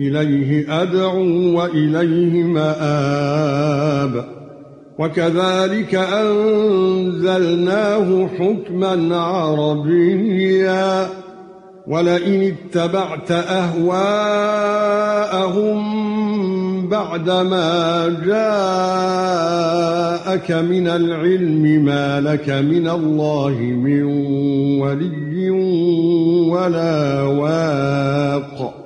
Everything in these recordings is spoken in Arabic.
إليه أدعو وإليه مآب. وكذلك أنزلناه حكما عربيا. ولئن اتبعت أهواءهم بعدما جاءك من العلم ما لك من الله من ولي ولا واق.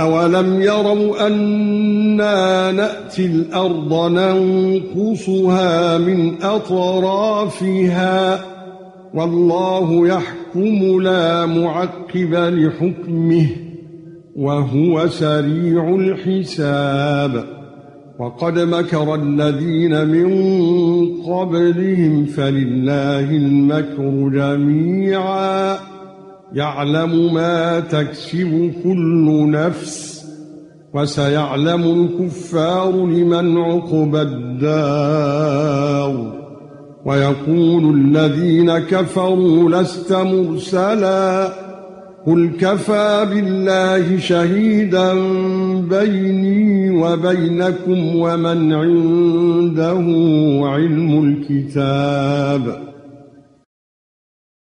اولم يروا أنا ناتي الأرض ننقصها من اطرافها والله يحكم لا معقب لحكمه وهو سريع الحساب وقد مكر الذين من قبلهم فلله المكر جميعا يعلم ما تكسب كل نفس وسيعلم الكفار لمن عقب الدار. ويقول الذين كفروا لست مرسلا قل كفى بالله شهيدا بيني وبينكم ومن عنده علم الكتاب.